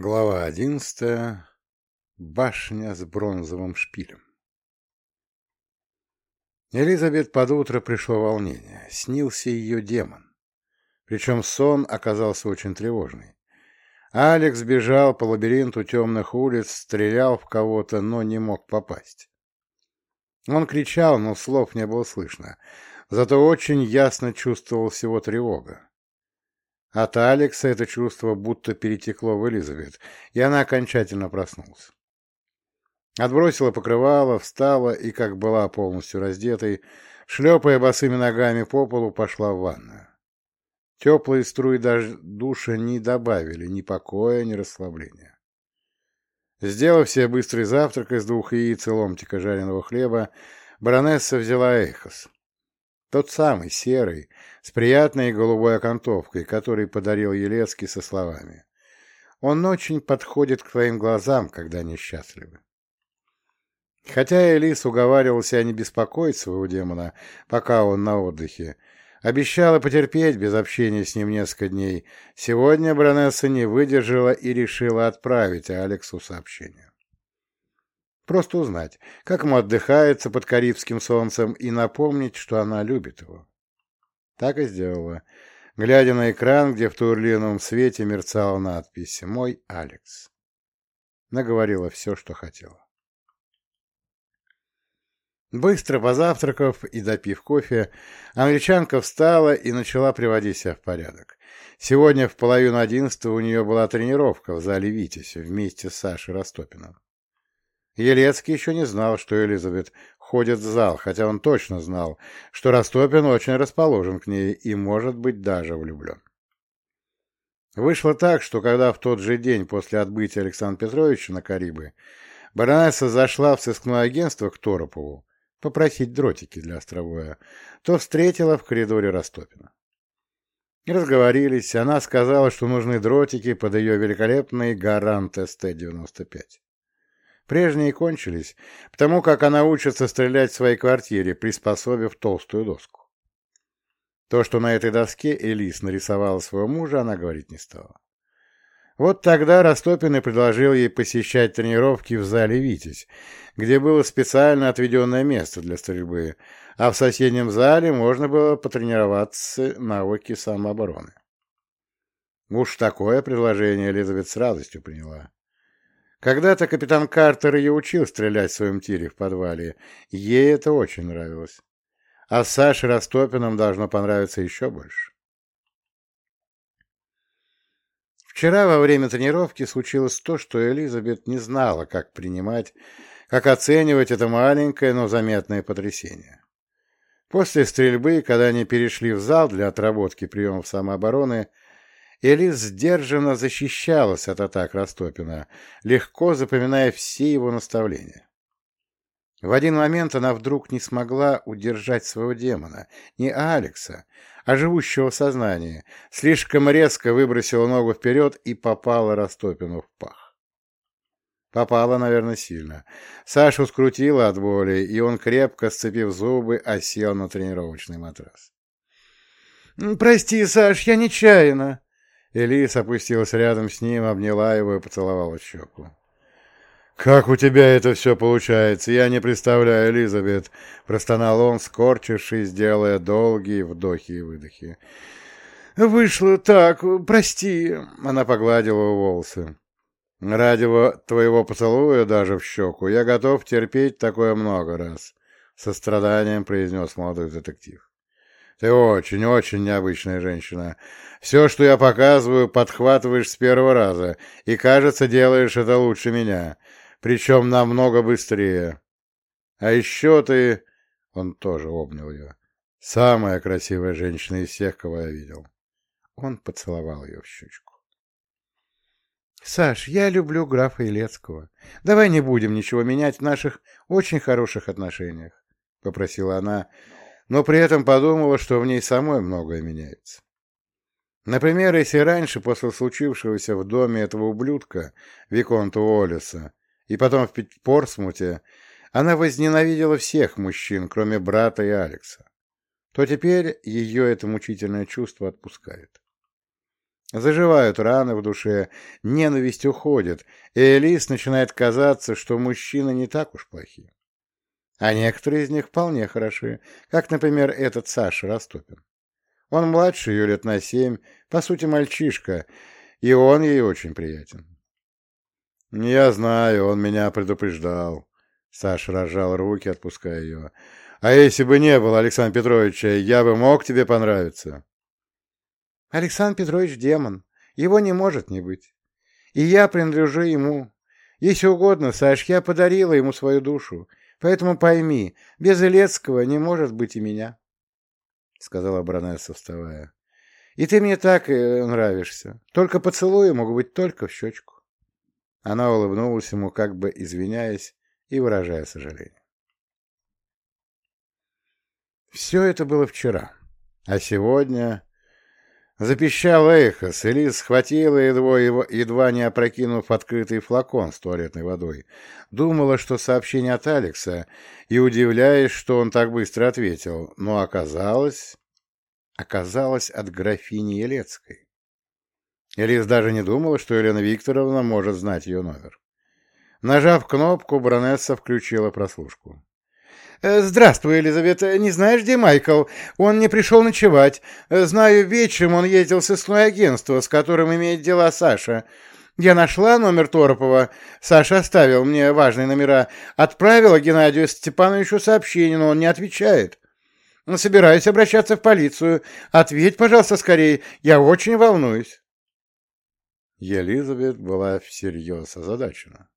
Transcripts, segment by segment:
Глава одиннадцатая. Башня с бронзовым шпилем. Элизабет под утро пришло волнение. Снился ее демон. Причем сон оказался очень тревожный. Алекс бежал по лабиринту темных улиц, стрелял в кого-то, но не мог попасть. Он кричал, но слов не было слышно. Зато очень ясно чувствовал всего тревога. От Алекса это чувство будто перетекло в Элизабет, и она окончательно проснулась. Отбросила покрывало, встала и, как была полностью раздетой, шлепая босыми ногами по полу, пошла в ванную. Теплые струи душа не добавили ни покоя, ни расслабления. Сделав себе быстрый завтрак из двух яиц и ломтика жареного хлеба, баронесса взяла эхос. Тот самый, серый, с приятной голубой окантовкой, который подарил Елецкий со словами. Он очень подходит к твоим глазам, когда они счастливы. Хотя Элис уговаривал себя не беспокоить своего демона, пока он на отдыхе, обещала потерпеть без общения с ним несколько дней, сегодня баронесса не выдержала и решила отправить Алексу сообщение. Просто узнать, как ему отдыхается под Карибским солнцем, и напомнить, что она любит его. Так и сделала, глядя на экран, где в турлиновом свете мерцала надпись «Мой Алекс». Наговорила все, что хотела. Быстро позавтракав и допив кофе, англичанка встала и начала приводить себя в порядок. Сегодня в половину одиннадцатого у нее была тренировка в зале «Витязь» вместе с Сашей Растопиным. Елецкий еще не знал, что Элизабет ходит в зал, хотя он точно знал, что Растопин очень расположен к ней и, может быть, даже влюблен. Вышло так, что когда в тот же день после отбытия Александра Петровича на Карибы баронесса зашла в сыскное агентство к Торопову попросить дротики для островоя, то встретила в коридоре Растопина. Разговорились, она сказала, что нужны дротики под ее великолепный гарант СТ-95. Прежние кончились, потому как она учится стрелять в своей квартире, приспособив толстую доску. То, что на этой доске Элис нарисовала своего мужа, она говорить не стала. Вот тогда Растопин и предложил ей посещать тренировки в зале «Витязь», где было специально отведенное место для стрельбы, а в соседнем зале можно было потренироваться навыки самообороны. Уж такое предложение Элизабет с радостью приняла. Когда-то капитан Картер ее учил стрелять в своем тире в подвале. Ей это очень нравилось. А Саше Растопиным должно понравиться еще больше. Вчера во время тренировки случилось то, что Элизабет не знала, как принимать, как оценивать это маленькое, но заметное потрясение. После стрельбы, когда они перешли в зал для отработки приемов самообороны, Элис сдержанно защищалась от атак Растопина, легко запоминая все его наставления. В один момент она вдруг не смогла удержать своего демона, не Алекса, а живущего в сознании, слишком резко выбросила ногу вперед и попала Растопину в пах. Попала, наверное, сильно. Сашу скрутила от боли, и он, крепко сцепив зубы, осел на тренировочный матрас. «Прости, Саш, я нечаянно!» Элис опустилась рядом с ним, обняла его и поцеловала щеку. «Как у тебя это все получается? Я не представляю, Элизабет!» — простонал он, скорчившись, делая долгие вдохи и выдохи. «Вышло так, прости!» — она погладила его волосы. «Ради твоего поцелуя даже в щеку я готов терпеть такое много раз», — со страданием произнес молодой детектив. Ты очень-очень необычная женщина. Все, что я показываю, подхватываешь с первого раза, и, кажется, делаешь это лучше меня, причем намного быстрее. А еще ты...» Он тоже обнял ее. «Самая красивая женщина из всех, кого я видел». Он поцеловал ее в щечку. «Саш, я люблю графа Илецкого. Давай не будем ничего менять в наших очень хороших отношениях», — попросила она, — но при этом подумала, что в ней самой многое меняется. Например, если раньше, после случившегося в доме этого ублюдка, Виконта Уоллеса, и потом в Портсмуте, она возненавидела всех мужчин, кроме брата и Алекса, то теперь ее это мучительное чувство отпускает. Заживают раны в душе, ненависть уходит, и Элис начинает казаться, что мужчины не так уж плохи. А некоторые из них вполне хороши, как, например, этот Саша Растопин. Он младше ее лет на семь, по сути, мальчишка, и он ей очень приятен. «Я знаю, он меня предупреждал», — Саша разжал руки, отпуская ее. «А если бы не было Александра Петровича, я бы мог тебе понравиться?» Александр Петрович демон. Его не может не быть. И я принадлежу ему. Если угодно, Саш, я подарила ему свою душу. Поэтому пойми, без Илецкого не может быть и меня, — сказала баронесса, вставая. И ты мне так э, нравишься. Только поцелуи могут быть только в щечку. Она улыбнулась ему, как бы извиняясь и выражая сожаление. Все это было вчера, а сегодня Запищал эхо, Селис схватила его, его, едва не опрокинув открытый флакон с туалетной водой. Думала, что сообщение от Алекса, и удивляясь, что он так быстро ответил, но оказалось... Оказалось от графини Елецкой. Элис даже не думала, что Елена Викторовна может знать ее номер. Нажав кнопку, баронесса включила прослушку. Э, «Здравствуй, Елизавета. Не знаешь, где Майкл? Он не пришел ночевать. Э, знаю, вечером он ездил в сыскное агентство, с которым имеет дела Саша. Я нашла номер Торопова. Саша оставил мне важные номера. Отправила Геннадию Степановичу сообщение, но он не отвечает. Собираюсь обращаться в полицию. Ответь, пожалуйста, скорее. Я очень волнуюсь». Елизавет была всерьез озадачена.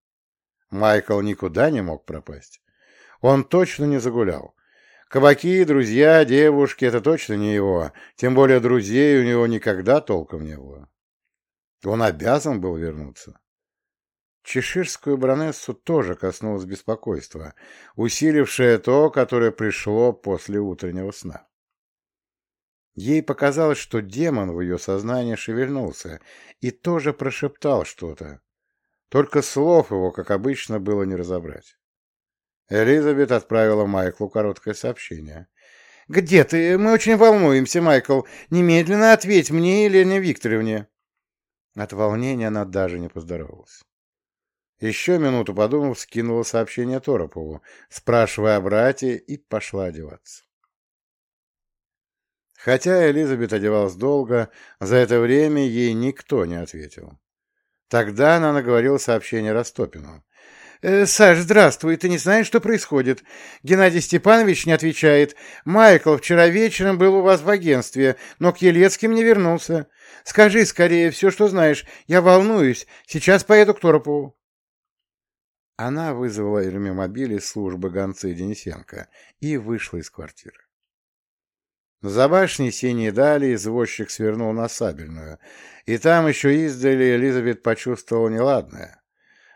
Майкл никуда не мог пропасть. Он точно не загулял. Кабаки, друзья, девушки — это точно не его, тем более друзей у него никогда толком не было. Он обязан был вернуться. Чеширскую баронессу тоже коснулось беспокойства, усилившее то, которое пришло после утреннего сна. Ей показалось, что демон в ее сознании шевельнулся и тоже прошептал что-то. Только слов его, как обычно, было не разобрать. Элизабет отправила Майклу короткое сообщение. «Где ты? Мы очень волнуемся, Майкл. Немедленно ответь мне и Лене Викторовне». От волнения она даже не поздоровалась. Еще минуту подумав, скинула сообщение Торопову, спрашивая о брате, и пошла одеваться. Хотя Элизабет одевалась долго, за это время ей никто не ответил. Тогда она наговорила сообщение Растопину. Э, «Саш, здравствуй. Ты не знаешь, что происходит? Геннадий Степанович не отвечает. Майкл вчера вечером был у вас в агентстве, но к Елецким не вернулся. Скажи скорее все, что знаешь. Я волнуюсь. Сейчас поеду к Торопову». Она вызвала эрмимобиль из службы гонцы Денисенко и вышла из квартиры. За башней синей дали извозчик свернул на Сабельную, и там еще издали Элизабет почувствовала неладное.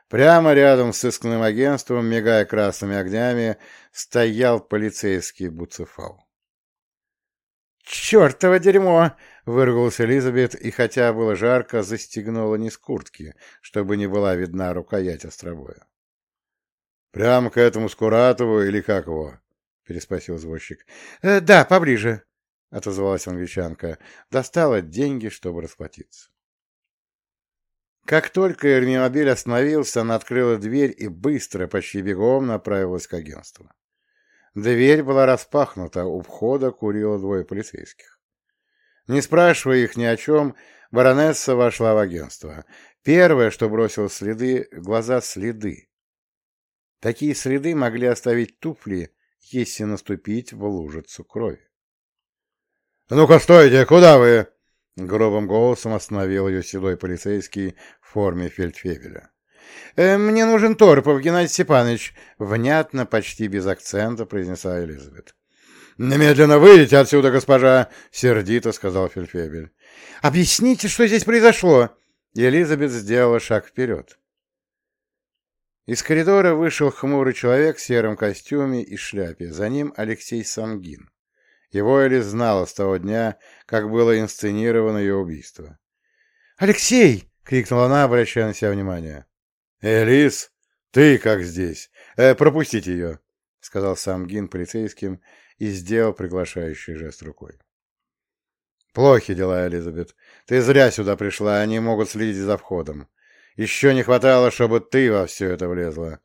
Прямо рядом с сыскным агентством, мигая красными огнями, стоял полицейский Буцефал. «Чертово дерьмо!» — выругался Элизабет, и хотя было жарко, застегнула с куртки, чтобы не была видна рукоять островоя. «Прямо к этому Скуратову или как его?» — переспросил извозчик. «Э, «Да, поближе», — отозвалась англичанка. Достала деньги, чтобы расплатиться. Как только Эрмимобиль остановился, она открыла дверь и быстро, почти бегом, направилась к агентству. Дверь была распахнута, у входа курило двое полицейских. Не спрашивая их ни о чем, баронесса вошла в агентство. Первое, что бросило следы, глаза следы. Такие следы могли оставить туфли, если наступить в лужицу крови. — Ну-ка, стойте! Куда вы? Грубым голосом остановил ее седой полицейский в форме фельдфебеля. «Э, «Мне нужен Торпов, Геннадий Степанович», — внятно, почти без акцента произнесла Элизабет. «Немедленно выйдите отсюда, госпожа!» — сердито сказал фельдфебель. «Объясните, что здесь произошло!» Элизабет сделала шаг вперед. Из коридора вышел хмурый человек в сером костюме и шляпе. За ним Алексей Сангин. Его Эли знала с того дня, как было инсценировано ее убийство. «Алексей!» — крикнула она, обращая на себя внимание. «Элис, ты как здесь? Э, пропустите ее!» — сказал сам Гин полицейским и сделал приглашающий жест рукой. Плохи дела, Элизабет. Ты зря сюда пришла, они могут следить за входом. Еще не хватало, чтобы ты во все это влезла.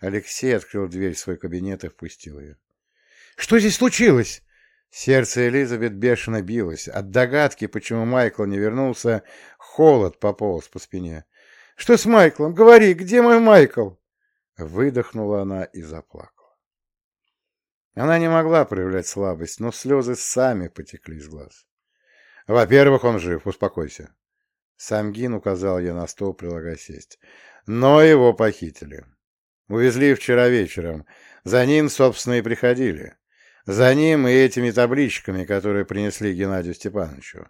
Алексей открыл дверь в свой кабинет и впустил ее. — Что здесь случилось? Сердце Элизабет бешено билось. От догадки, почему Майкл не вернулся, холод пополз по спине. — Что с Майклом? Говори, где мой Майкл? Выдохнула она и заплакала. Она не могла проявлять слабость, но слезы сами потекли из глаз. Во-первых, он жив, успокойся. Самгин указал ей на стол, прилагая сесть. Но его похитили. Увезли вчера вечером. За ним, собственно, и приходили. За ним и этими табличками, которые принесли Геннадию Степановичу.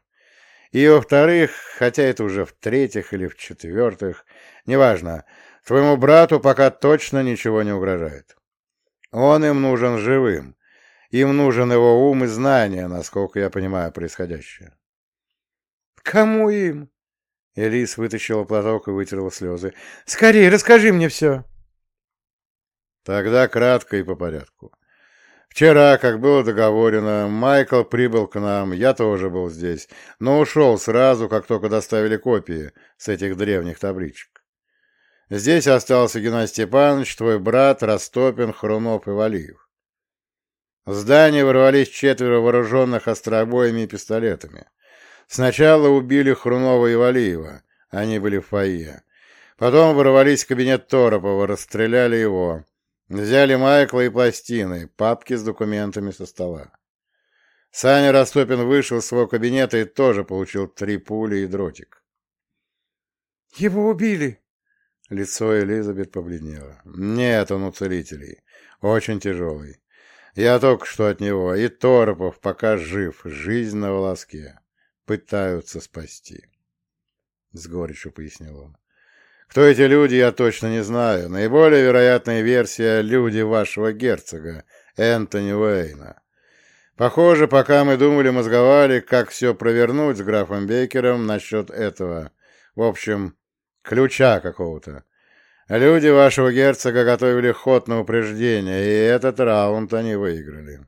И, во-вторых, хотя это уже в-третьих или в-четвертых, неважно, твоему брату пока точно ничего не угрожает. Он им нужен живым. Им нужен его ум и знания, насколько я понимаю происходящее. «Кому им?» Элис вытащила платок и вытерла слезы. «Скорее, расскажи мне все!» Тогда кратко и по порядку. Вчера, как было договорено, Майкл прибыл к нам, я тоже был здесь, но ушел сразу, как только доставили копии с этих древних табличек. Здесь остался Геннадий Степанович, твой брат, Растопин, Хрунов и Валиев. В здание ворвались четверо вооруженных остробоями и пистолетами. Сначала убили Хрунова и Валиева, они были в фойе. Потом ворвались в кабинет Торопова, расстреляли его. Взяли Майкла и пластины, папки с документами со стола. Саня Растопин вышел из своего кабинета и тоже получил три пули и дротик. «Его убили!» Лицо Элизабет побледнело. «Нет, он у целителей. Очень тяжелый. Я только что от него. И Торопов пока жив. Жизнь на волоске. Пытаются спасти». С горечью пояснил он. Кто эти люди, я точно не знаю. Наиболее вероятная версия — люди вашего герцога, Энтони Уэйна. Похоже, пока мы думали, мозговали, как все провернуть с графом Бейкером насчет этого. В общем, ключа какого-то. Люди вашего герцога готовили ход на упреждение, и этот раунд они выиграли.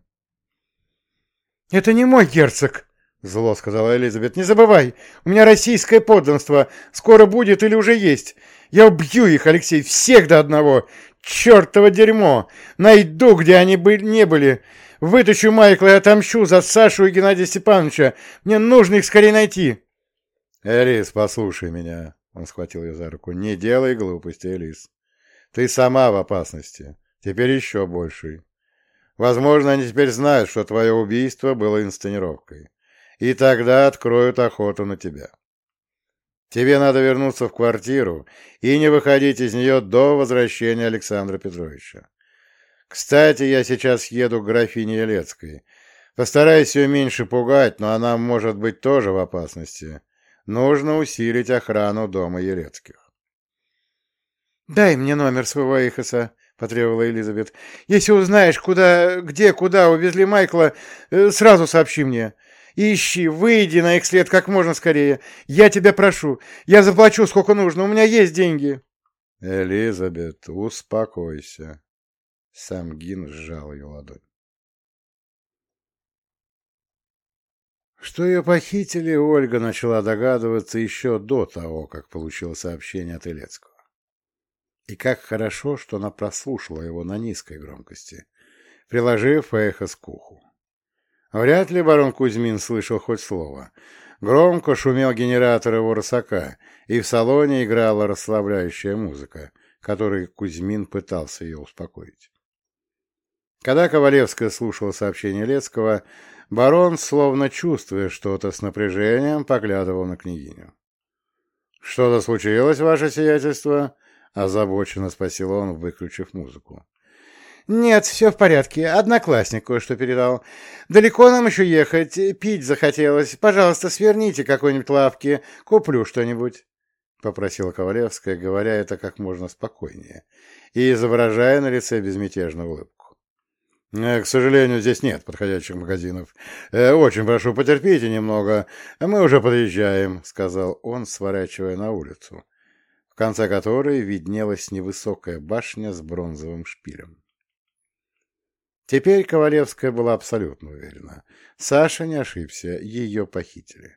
«Это не мой герцог!» — зло сказала Элизабет. «Не забывай, у меня российское подданство. Скоро будет или уже есть. Я убью их, Алексей, всех до одного. Чертово дерьмо! Найду, где они были, не были. Вытащу Майкла и отомщу за Сашу и Геннадия Степановича. Мне нужно их скорее найти». «Элис, послушай меня», — он схватил ее за руку. «Не делай глупости, Элис. Ты сама в опасности. Теперь еще большей. Возможно, они теперь знают, что твое убийство было инсценировкой и тогда откроют охоту на тебя. Тебе надо вернуться в квартиру и не выходить из нее до возвращения Александра Петровича. Кстати, я сейчас еду к графине Елецкой. Постараюсь ее меньше пугать, но она может быть тоже в опасности. Нужно усилить охрану дома Елецких. «Дай мне номер своего Эйхоса», — потребовала Элизабет. «Если узнаешь, куда, где, куда увезли Майкла, э, сразу сообщи мне. Ищи, выйди на их след как можно скорее. Я тебя прошу. Я заплачу, сколько нужно. У меня есть деньги. Элизабет, успокойся. Сам Гин сжал ее ладонь. Что ее похитили, Ольга начала догадываться еще до того, как получила сообщение от Илецкого. И как хорошо, что она прослушала его на низкой громкости, приложив эхо с куху. Вряд ли барон Кузьмин слышал хоть слово. Громко шумел генератор его рысака, и в салоне играла расслабляющая музыка, которой Кузьмин пытался ее успокоить. Когда Ковалевская слушала сообщение Лецкого, барон, словно чувствуя что-то с напряжением, поглядывал на княгиню. — Что-то случилось, ваше сиятельство? — озабоченно спросил он, выключив музыку. «Нет, все в порядке. Одноклассник кое-что передал. Далеко нам еще ехать. Пить захотелось. Пожалуйста, сверните какой-нибудь лавки. Куплю что-нибудь», — попросила Ковалевская, говоря это как можно спокойнее и изображая на лице безмятежную улыбку. «Э, «К сожалению, здесь нет подходящих магазинов. Э, очень прошу, потерпите немного. Мы уже подъезжаем», — сказал он, сворачивая на улицу, в конце которой виднелась невысокая башня с бронзовым шпилем. Теперь Ковалевская была абсолютно уверена. Саша не ошибся, ее похитили.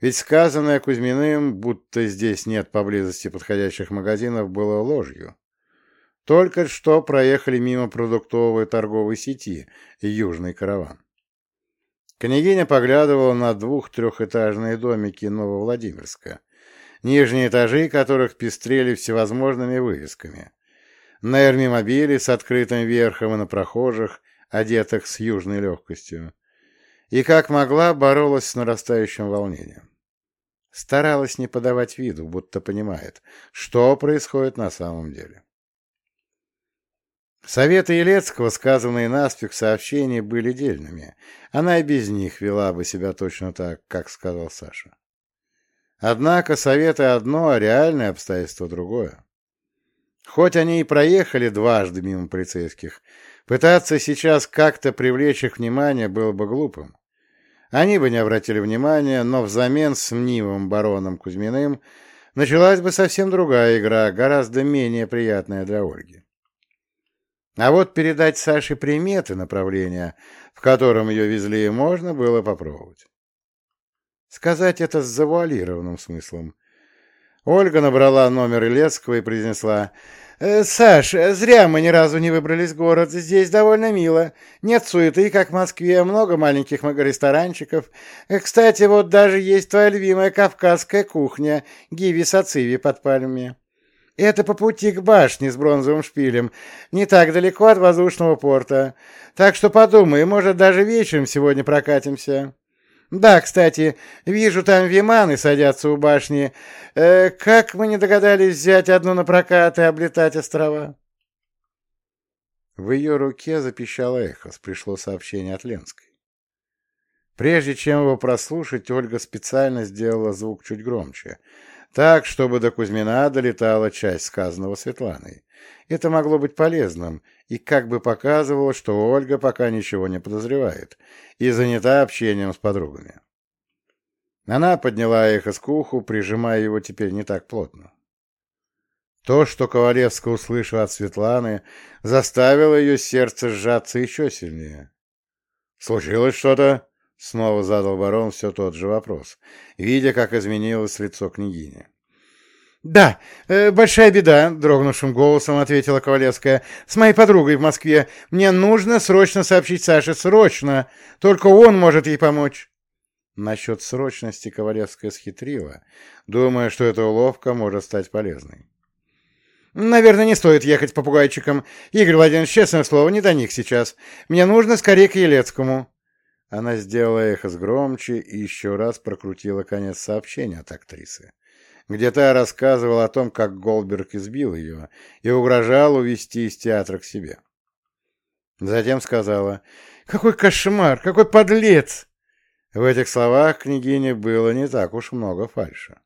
Ведь сказанное Кузьминым, будто здесь нет поблизости подходящих магазинов, было ложью. Только что проехали мимо продуктовой торговой сети «Южный караван». Княгиня поглядывала на двух-трехэтажные домики Нововладимирска, нижние этажи которых пестрели всевозможными вывесками. На эрмимобиле с открытым верхом и на прохожих, одетых с южной легкостью. И как могла, боролась с нарастающим волнением. Старалась не подавать виду, будто понимает, что происходит на самом деле. Советы Елецкого, сказанные наспех в сообщении, были дельными. Она и без них вела бы себя точно так, как сказал Саша. Однако советы одно, а реальное обстоятельство другое. Хоть они и проехали дважды мимо полицейских, пытаться сейчас как-то привлечь их внимание было бы глупым. Они бы не обратили внимания, но взамен с мнимым бароном Кузьминым началась бы совсем другая игра, гораздо менее приятная для Ольги. А вот передать Саше приметы направления, в котором ее везли, можно было попробовать. Сказать это с завуалированным смыслом. Ольга набрала номер Илецкого и произнесла «Э, «Саш, зря мы ни разу не выбрались в город. Здесь довольно мило. Нет суеты, как в Москве, много маленьких ресторанчиков. Э, кстати, вот даже есть твоя любимая кавказская кухня, гиви сациви под пальмами». Это по пути к башне с бронзовым шпилем, не так далеко от воздушного порта. Так что подумай, может, даже вечером сегодня прокатимся. Да, кстати, вижу, там виманы садятся у башни. Э, как мы не догадались взять одну на прокат и облетать острова? В ее руке запищало эхо, пришло сообщение от Ленской. Прежде чем его прослушать, Ольга специально сделала звук чуть громче, так, чтобы до Кузьмина долетала часть сказанного Светланой. Это могло быть полезным и как бы показывало, что Ольга пока ничего не подозревает и занята общением с подругами. Она подняла эхо с уху, прижимая его теперь не так плотно. То, что Ковалевская услышала от Светланы, заставило ее сердце сжаться еще сильнее. «Случилось что-то?» Снова задал барон все тот же вопрос, видя, как изменилось лицо княгини. «Да, э, большая беда», — дрогнувшим голосом ответила Ковалевская. «С моей подругой в Москве. Мне нужно срочно сообщить Саше. Срочно! Только он может ей помочь». Насчет срочности Ковалевская схитрила, думая, что эта уловка может стать полезной. «Наверное, не стоит ехать попугайчиком. Игорь Владимирович, честное слово, не до них сейчас. Мне нужно скорее к Елецкому». Она сделала эхо громче и еще раз прокрутила конец сообщения от актрисы, где та рассказывала о том, как Голдберг избил ее и угрожал увезти из театра к себе. Затем сказала «Какой кошмар! Какой подлец!» В этих словах княгине было не так уж много фальши.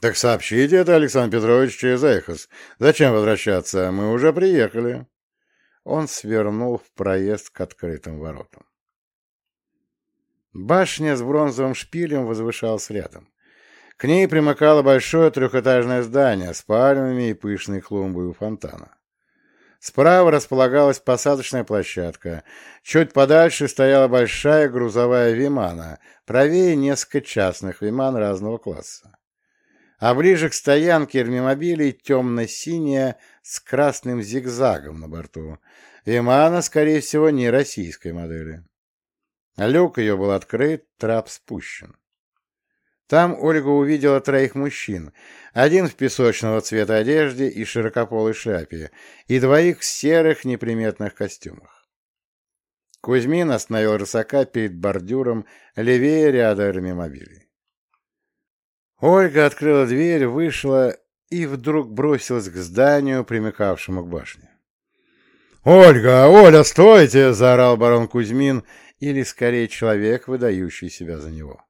«Так сообщите это, Александр Петрович, через Эхос. Зачем возвращаться? Мы уже приехали» он свернул в проезд к открытым воротам. Башня с бронзовым шпилем возвышалась рядом. К ней примыкало большое трехэтажное здание с пальмами и пышной клумбой у фонтана. Справа располагалась посадочная площадка. Чуть подальше стояла большая грузовая вимана, правее несколько частных виман разного класса. А ближе к стоянке эрмимобилей темно-синяя с красным зигзагом на борту. Вимана, скорее всего, не российской модели. Люк ее был открыт, трап спущен. Там Ольга увидела троих мужчин, один в песочного цвета одежде и широкополой шляпе, и двоих в серых неприметных костюмах. Кузьмин остановил рысака перед бордюром левее ряда армимобилей. Ольга открыла дверь, вышла и вдруг бросилась к зданию, примыкавшему к башне. «Ольга! Оля, стойте!» — заорал барон Кузьмин, или, скорее, человек, выдающий себя за него.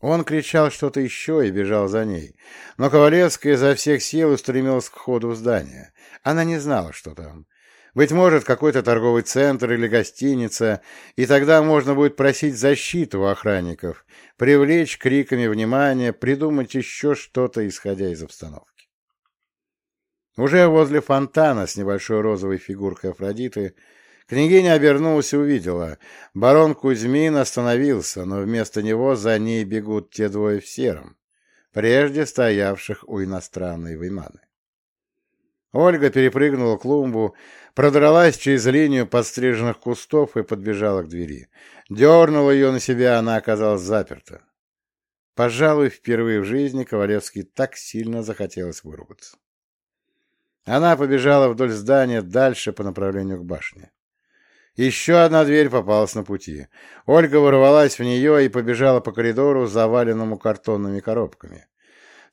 Он кричал что-то еще и бежал за ней, но Ковалевская изо всех сил устремилась к входу в здание. Она не знала, что там. Быть может, какой-то торговый центр или гостиница, и тогда можно будет просить защиту у охранников, привлечь криками внимание, придумать еще что-то, исходя из обстановки. Уже возле фонтана с небольшой розовой фигуркой Афродиты княгиня обернулась и увидела. Барон Кузьмин остановился, но вместо него за ней бегут те двое в сером, прежде стоявших у иностранной выманы. Ольга перепрыгнула клумбу, продралась через линию подстриженных кустов и подбежала к двери. Дернула ее на себя, она оказалась заперта. Пожалуй, впервые в жизни Ковалевский так сильно захотелось выругаться. Она побежала вдоль здания дальше по направлению к башне. Еще одна дверь попалась на пути. Ольга ворвалась в нее и побежала по коридору, заваленному картонными коробками.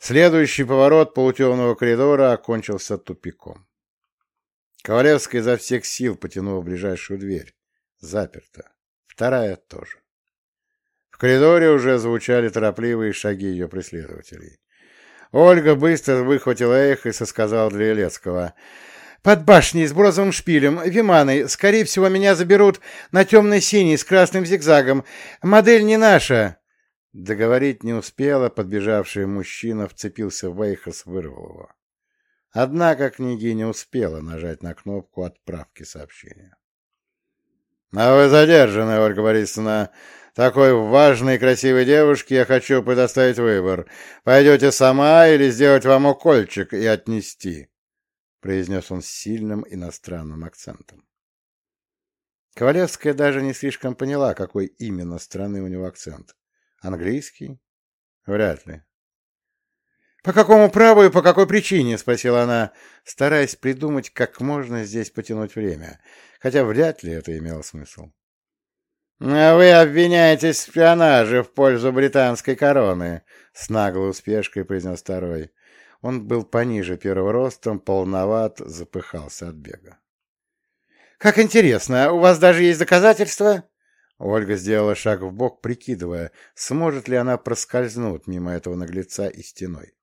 Следующий поворот полутемного коридора окончился тупиком. Ковалевская изо всех сил потянула ближайшую дверь. Заперта. Вторая тоже. В коридоре уже звучали торопливые шаги ее преследователей. Ольга быстро выхватила эхо и сосказала для Елецкого. «Под башней с бронзовым шпилем, Виманы, скорее всего, меня заберут на темно-синий с красным зигзагом. Модель не наша!» Договорить не успела, подбежавший мужчина вцепился в Эйхос, вырвал его. Однако княгиня успела нажать на кнопку отправки сообщения. — А вы задержаны, Ольга Борисовна. Такой важной и красивой девушке я хочу предоставить выбор. Пойдете сама или сделать вам укольчик и отнести? — произнес он с сильным иностранным акцентом. Ковалевская даже не слишком поняла, какой именно страны у него акцент. Английский? Вряд ли. «По какому праву и по какой причине?» — спросила она, стараясь придумать, как можно здесь потянуть время, хотя вряд ли это имело смысл. «А «Вы обвиняетесь в шпионаже в пользу британской короны», — с наглой успешкой произнес второй. Он был пониже первого ростом, полноват, запыхался от бега. «Как интересно, у вас даже есть доказательства?» Ольга сделала шаг в бок, прикидывая, сможет ли она проскользнуть мимо этого наглеца и стеной.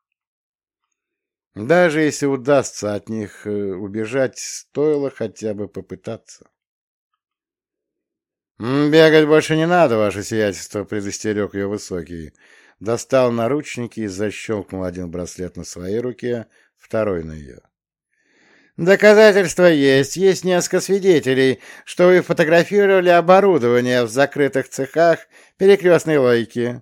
Даже если удастся от них э, убежать, стоило хотя бы попытаться. «Бегать больше не надо, ваше сиятельство», — предостерег ее высокий. Достал наручники и защелкнул один браслет на своей руке, второй на ее. «Доказательства есть. Есть несколько свидетелей, что вы фотографировали оборудование в закрытых цехах перекрестной логики».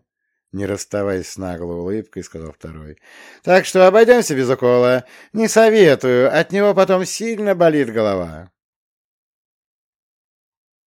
Не расставаясь с наглой улыбкой, сказал второй. «Так что обойдемся без укола. Не советую, от него потом сильно болит голова».